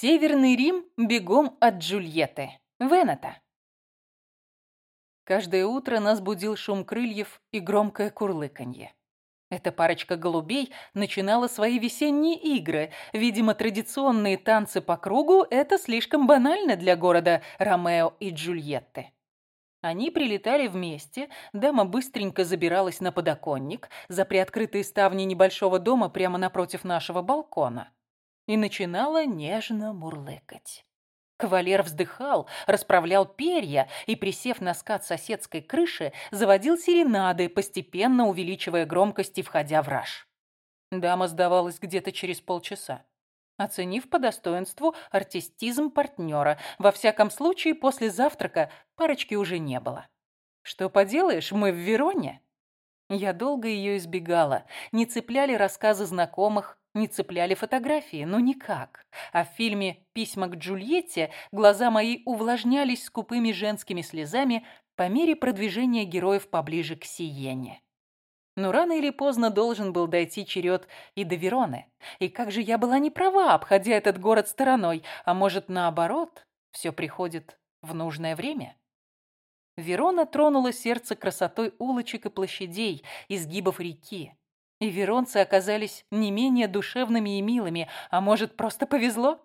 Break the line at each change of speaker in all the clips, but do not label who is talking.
Северный Рим бегом от Джульетты. Венета. Каждое утро нас будил шум крыльев и громкое курлыканье. Эта парочка голубей начинала свои весенние игры. Видимо, традиционные танцы по кругу – это слишком банально для города Ромео и Джульетты. Они прилетали вместе, дама быстренько забиралась на подоконник за приоткрытые ставни небольшого дома прямо напротив нашего балкона и начинала нежно мурлыкать. Кавалер вздыхал, расправлял перья и, присев на скат соседской крыши, заводил серенады, постепенно увеличивая громкость и входя в раж. Дама сдавалась где-то через полчаса. Оценив по достоинству артистизм партнера, во всяком случае, после завтрака парочки уже не было. Что поделаешь, мы в Вероне. Я долго ее избегала, не цепляли рассказы знакомых, не цепляли фотографии, ну никак. А в фильме «Письма к Джульетте» глаза мои увлажнялись скупыми женскими слезами по мере продвижения героев поближе к Сиене. Но рано или поздно должен был дойти черед и до Вероны. И как же я была не права, обходя этот город стороной, а может, наоборот, все приходит в нужное время? Верона тронула сердце красотой улочек и площадей, изгибов реки. И веронцы оказались не менее душевными и милыми, а может, просто повезло?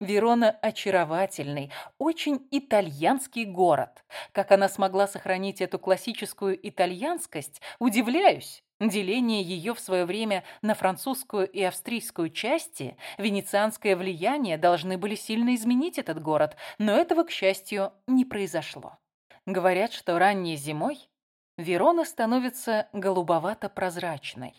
Верона – очаровательный, очень итальянский город. Как она смогла сохранить эту классическую итальянскость, удивляюсь. Деление ее в свое время на французскую и австрийскую части, венецианское влияние должны были сильно изменить этот город, но этого, к счастью, не произошло. Говорят, что ранней зимой Верона становится голубовато-прозрачной.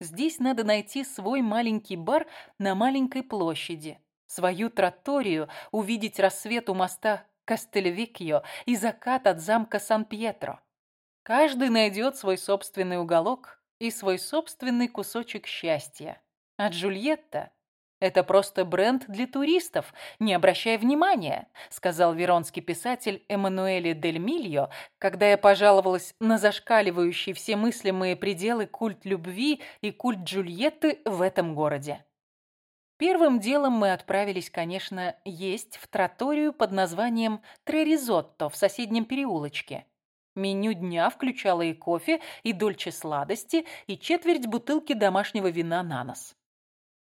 Здесь надо найти свой маленький бар на маленькой площади, свою троторию, увидеть рассвет у моста Кастельвикьо и закат от замка Сан-Пьетро. Каждый найдет свой собственный уголок и свой собственный кусочек счастья. А Джульетта «Это просто бренд для туристов, не обращай внимания», сказал веронский писатель Эммануэле Дель Мильо, когда я пожаловалась на зашкаливающий все мыслимые пределы культ любви и культ Джульетты в этом городе. Первым делом мы отправились, конечно, есть в троторию под названием Треризотто в соседнем переулочке. Меню дня включало и кофе, и дольче сладости, и четверть бутылки домашнего вина на нос.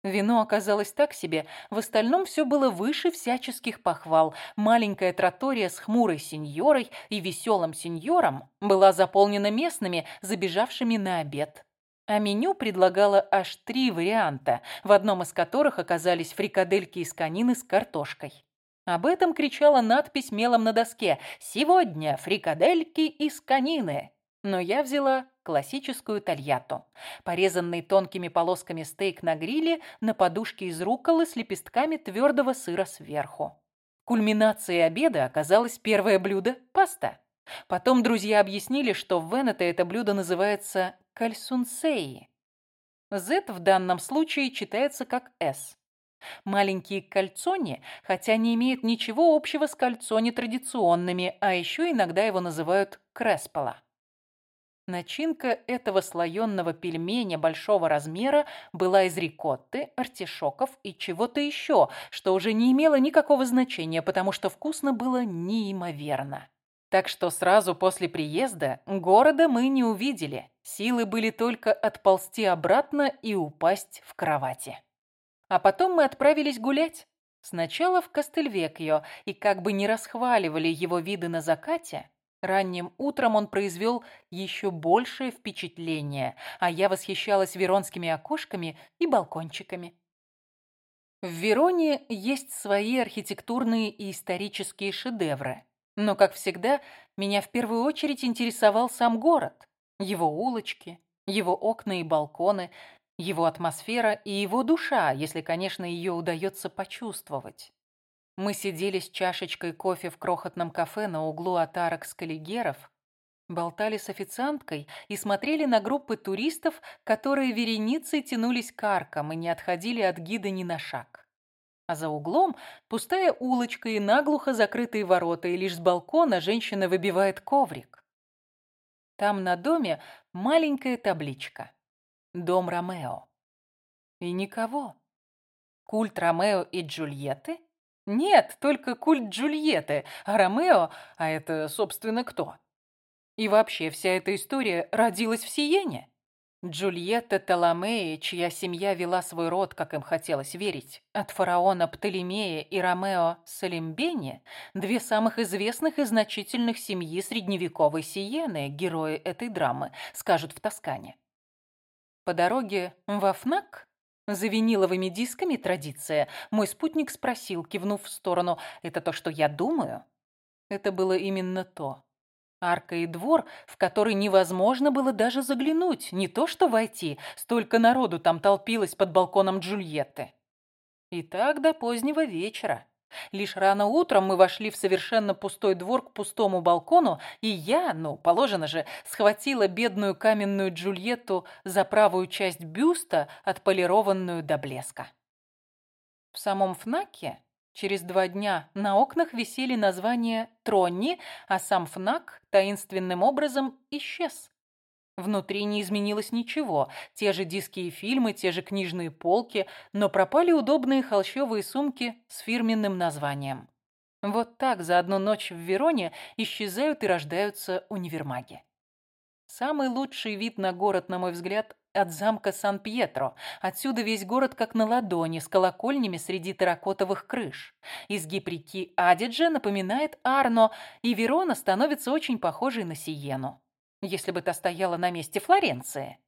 Вино оказалось так себе, в остальном все было выше всяческих похвал. Маленькая тротория с хмурой сеньорой и веселым сеньором была заполнена местными, забежавшими на обед. А меню предлагало аж три варианта, в одном из которых оказались фрикадельки из конины с картошкой. Об этом кричала надпись мелом на доске «Сегодня фрикадельки из конины». Но я взяла классическую тольятту. Порезанный тонкими полосками стейк на гриле на подушке из рукколы с лепестками твердого сыра сверху. Кульминацией обеда оказалось первое блюдо – паста. Потом друзья объяснили, что в Венето это блюдо называется кальсунсеи. Z в данном случае читается как S. Маленькие кальцони, хотя не имеют ничего общего с кальцони традиционными, а еще иногда его называют креспола. Начинка этого слоенного пельменя большого размера была из рикотты, артишоков и чего-то еще, что уже не имело никакого значения, потому что вкусно было неимоверно. Так что сразу после приезда города мы не увидели. Силы были только отползти обратно и упасть в кровати. А потом мы отправились гулять. Сначала в Кастельвекьо, и как бы не расхваливали его виды на закате, Ранним утром он произвел еще большее впечатление, а я восхищалась веронскими окошками и балкончиками. В Вероне есть свои архитектурные и исторические шедевры, но, как всегда, меня в первую очередь интересовал сам город, его улочки, его окна и балконы, его атмосфера и его душа, если, конечно, ее удается почувствовать. Мы сидели с чашечкой кофе в крохотном кафе на углу Атарок с Каллигеров, болтали с официанткой и смотрели на группы туристов, которые вереницей тянулись к аркам и не отходили от гида ни на шаг. А за углом пустая улочка и наглухо закрытые ворота, и лишь с балкона женщина выбивает коврик. Там на доме маленькая табличка. Дом Ромео. И никого. Культ Ромео и Джульетты? Нет, только культ Джульетты, а Ромео, а это, собственно, кто? И вообще вся эта история родилась в Сиене. Джульетта Таламеи, чья семья вела свой род, как им хотелось верить, от фараона Птолемея и Ромео Салимбени, две самых известных и значительных семьи средневековой Сиены, герои этой драмы, скажут в Тоскане. По дороге в Афнак, за виниловыми дисками традиция, мой спутник спросил, кивнув в сторону, «Это то, что я думаю?» Это было именно то. Арка и двор, в который невозможно было даже заглянуть, не то что войти, столько народу там толпилось под балконом Джульетты. И так до позднего вечера. Лишь рано утром мы вошли в совершенно пустой двор к пустому балкону, и я, ну, положено же, схватила бедную каменную Джульетту за правую часть бюста, отполированную до блеска. В самом Фнаке Через два дня на окнах висели названия «Тронни», а сам ФНАК таинственным образом исчез. Внутри не изменилось ничего. Те же диски и фильмы, те же книжные полки, но пропали удобные холщовые сумки с фирменным названием. Вот так за одну ночь в Вероне исчезают и рождаются универмаги. Самый лучший вид на город, на мой взгляд, от замка Сан-Пьетро. Отсюда весь город как на ладони, с колокольнями среди терракотовых крыш. Изгиб реки Адиджа напоминает Арно, и Верона становится очень похожей на Сиену. Если бы та стояла на месте Флоренции.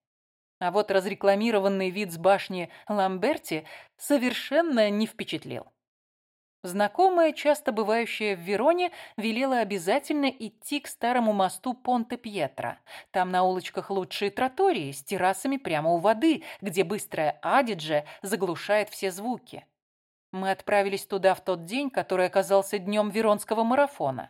А вот разрекламированный вид с башни Ламберти совершенно не впечатлил. Знакомая, часто бывающая в Вероне, велела обязательно идти к старому мосту Понте-Пьетро. Там на улочках лучшие тротории с террасами прямо у воды, где быстрая Адидже заглушает все звуки. Мы отправились туда в тот день, который оказался днем Веронского марафона.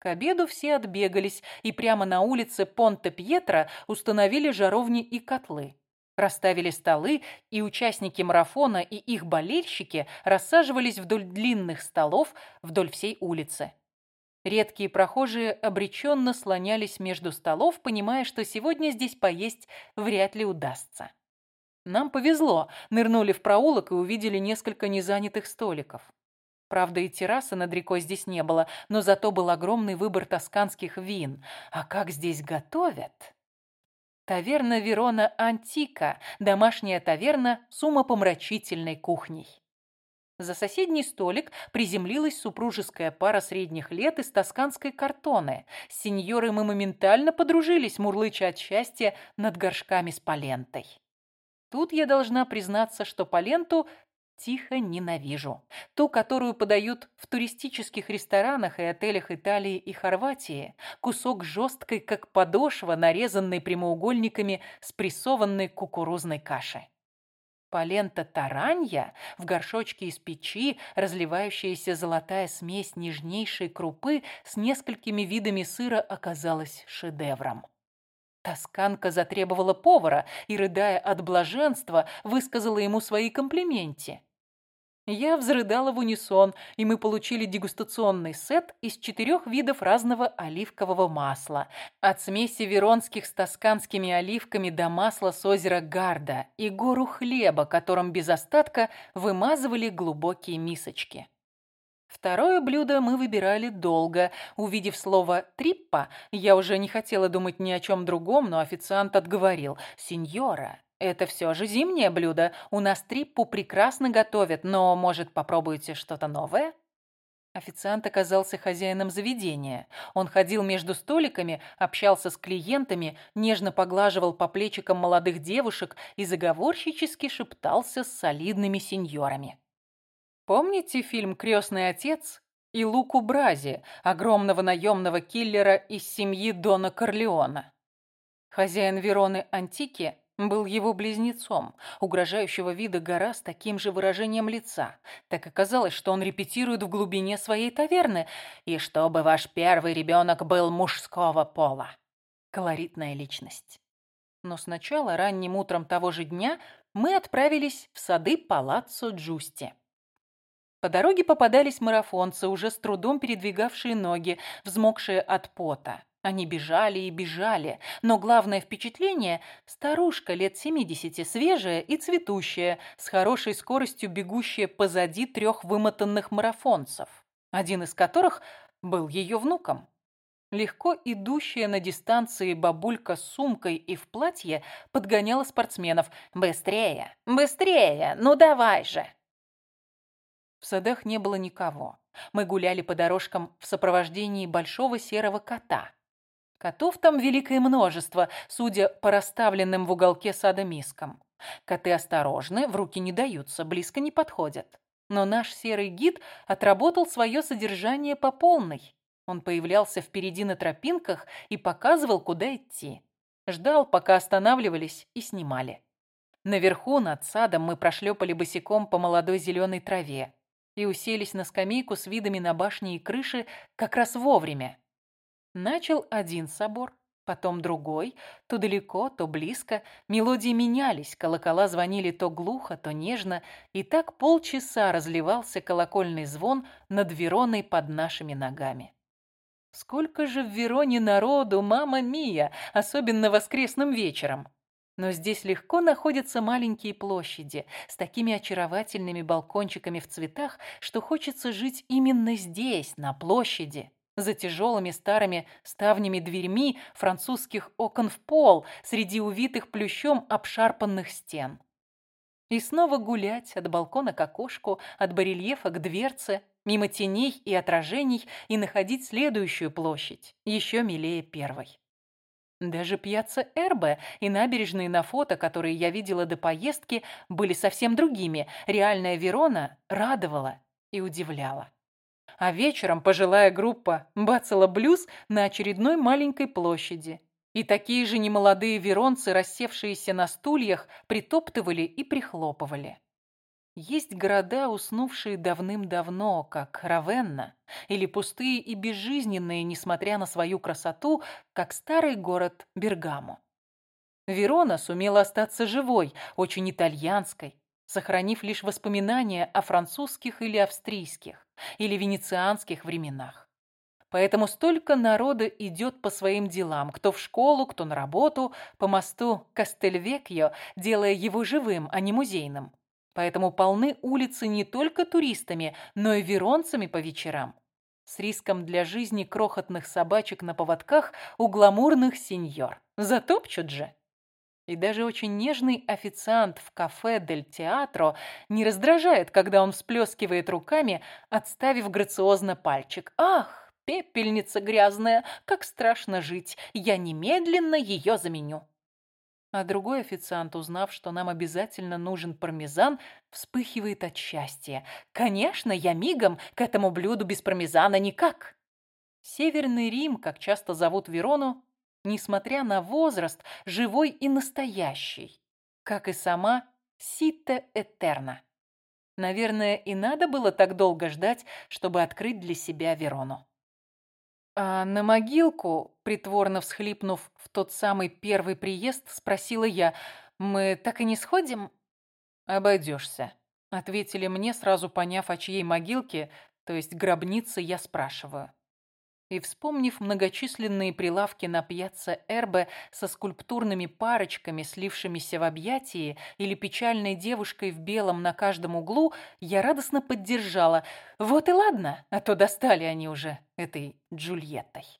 К обеду все отбегались, и прямо на улице Понте-Пьетро установили жаровни и котлы. Расставили столы, и участники марафона и их болельщики рассаживались вдоль длинных столов вдоль всей улицы. Редкие прохожие обреченно слонялись между столов, понимая, что сегодня здесь поесть вряд ли удастся. Нам повезло, нырнули в проулок и увидели несколько незанятых столиков. Правда, и террасы над рекой здесь не было, но зато был огромный выбор тосканских вин. А как здесь готовят? Таверна Верона Антика, домашняя таверна с умопомрачительной кухней. За соседний столик приземлилась супружеская пара средних лет из тосканской картоны. Сеньоры мы моментально подружились, мурлыча от счастья над горшками с палентой. Тут я должна признаться, что паленту тихо ненавижу. Ту, которую подают в туристических ресторанах и отелях Италии и Хорватии. Кусок жесткой, как подошва, нарезанный прямоугольниками спрессованной кукурузной каши. Полента таранья в горшочке из печи, разливающаяся золотая смесь нежнейшей крупы с несколькими видами сыра оказалась шедевром. Тосканка затребовала повара и, рыдая от блаженства, высказала ему свои комплименти. Я взрыдала в унисон, и мы получили дегустационный сет из четырех видов разного оливкового масла. От смеси веронских с тосканскими оливками до масла с озера Гарда и гору хлеба, которым без остатка вымазывали глубокие мисочки. Второе блюдо мы выбирали долго. Увидев слово «триппа», я уже не хотела думать ни о чем другом, но официант отговорил. «Сеньора, это все же зимнее блюдо. У нас триппу прекрасно готовят, но, может, попробуете что-то новое?» Официант оказался хозяином заведения. Он ходил между столиками, общался с клиентами, нежно поглаживал по плечикам молодых девушек и заговорщически шептался с солидными сеньорами. Помните фильм «Крестный отец» и Луку Брази, огромного наемного киллера из семьи Дона Корлеона? Хозяин Вероны Антики был его близнецом, угрожающего вида гора с таким же выражением лица. Так оказалось, что он репетирует в глубине своей таверны, и чтобы ваш первый ребенок был мужского пола. Колоритная личность. Но сначала, ранним утром того же дня, мы отправились в сады Палаццо Джусти. По дороге попадались марафонцы, уже с трудом передвигавшие ноги, взмокшие от пота. Они бежали и бежали, но главное впечатление – старушка лет 70, свежая и цветущая, с хорошей скоростью бегущая позади трех вымотанных марафонцев, один из которых был ее внуком. Легко идущая на дистанции бабулька с сумкой и в платье подгоняла спортсменов. «Быстрее! Быстрее! Ну давай же!» В садах не было никого. Мы гуляли по дорожкам в сопровождении большого серого кота. Котов там великое множество, судя по расставленным в уголке сада мискам. Коты осторожны, в руки не даются, близко не подходят. Но наш серый гид отработал свое содержание по полной. Он появлялся впереди на тропинках и показывал, куда идти. Ждал, пока останавливались и снимали. Наверху, над садом, мы прошлепали босиком по молодой зеленой траве и уселись на скамейку с видами на башни и крыши как раз вовремя. Начал один собор, потом другой, то далеко, то близко. Мелодии менялись, колокола звонили то глухо, то нежно, и так полчаса разливался колокольный звон над Вероной под нашими ногами. Сколько же в Вероне народу, мама Мия, особенно воскресным вечером. Но здесь легко находятся маленькие площади с такими очаровательными балкончиками в цветах, что хочется жить именно здесь, на площади, за тяжелыми старыми ставнями дверьми французских окон в пол, среди увитых плющом обшарпанных стен. И снова гулять от балкона к окошку, от барельефа к дверце, мимо теней и отражений и находить следующую площадь, еще милее первой. Даже пьяца Эрбе и набережные на фото, которые я видела до поездки, были совсем другими. Реальная Верона радовала и удивляла. А вечером пожилая группа бацала блюз на очередной маленькой площади. И такие же немолодые веронцы, рассевшиеся на стульях, притоптывали и прихлопывали. Есть города, уснувшие давным-давно, как Равенна, или пустые и безжизненные, несмотря на свою красоту, как старый город Бергамо. Верона сумела остаться живой, очень итальянской, сохранив лишь воспоминания о французских или австрийских, или венецианских временах. Поэтому столько народа идет по своим делам, кто в школу, кто на работу, по мосту Кастельвекьо, делая его живым, а не музейным. Поэтому полны улицы не только туристами, но и веронцами по вечерам. С риском для жизни крохотных собачек на поводках у гламурных сеньор. Затопчут же. И даже очень нежный официант в кафе «Дель Театро» не раздражает, когда он всплескивает руками, отставив грациозно пальчик. «Ах, пепельница грязная, как страшно жить! Я немедленно ее заменю!» А другой официант, узнав, что нам обязательно нужен пармезан, вспыхивает от счастья. «Конечно, я мигом к этому блюду без пармезана никак!» Северный Рим, как часто зовут Верону, несмотря на возраст, живой и настоящий, как и сама Сита Этерна. Наверное, и надо было так долго ждать, чтобы открыть для себя Верону. А на могилку, притворно всхлипнув в тот самый первый приезд, спросила я, «Мы так и не сходим?» «Обойдешься», — ответили мне, сразу поняв, о чьей могилке, то есть гробнице, я спрашиваю и, вспомнив многочисленные прилавки на пьяцца Эрбе со скульптурными парочками, слившимися в объятии, или печальной девушкой в белом на каждом углу, я радостно поддержала. Вот и ладно, а то достали они уже этой Джульеттой.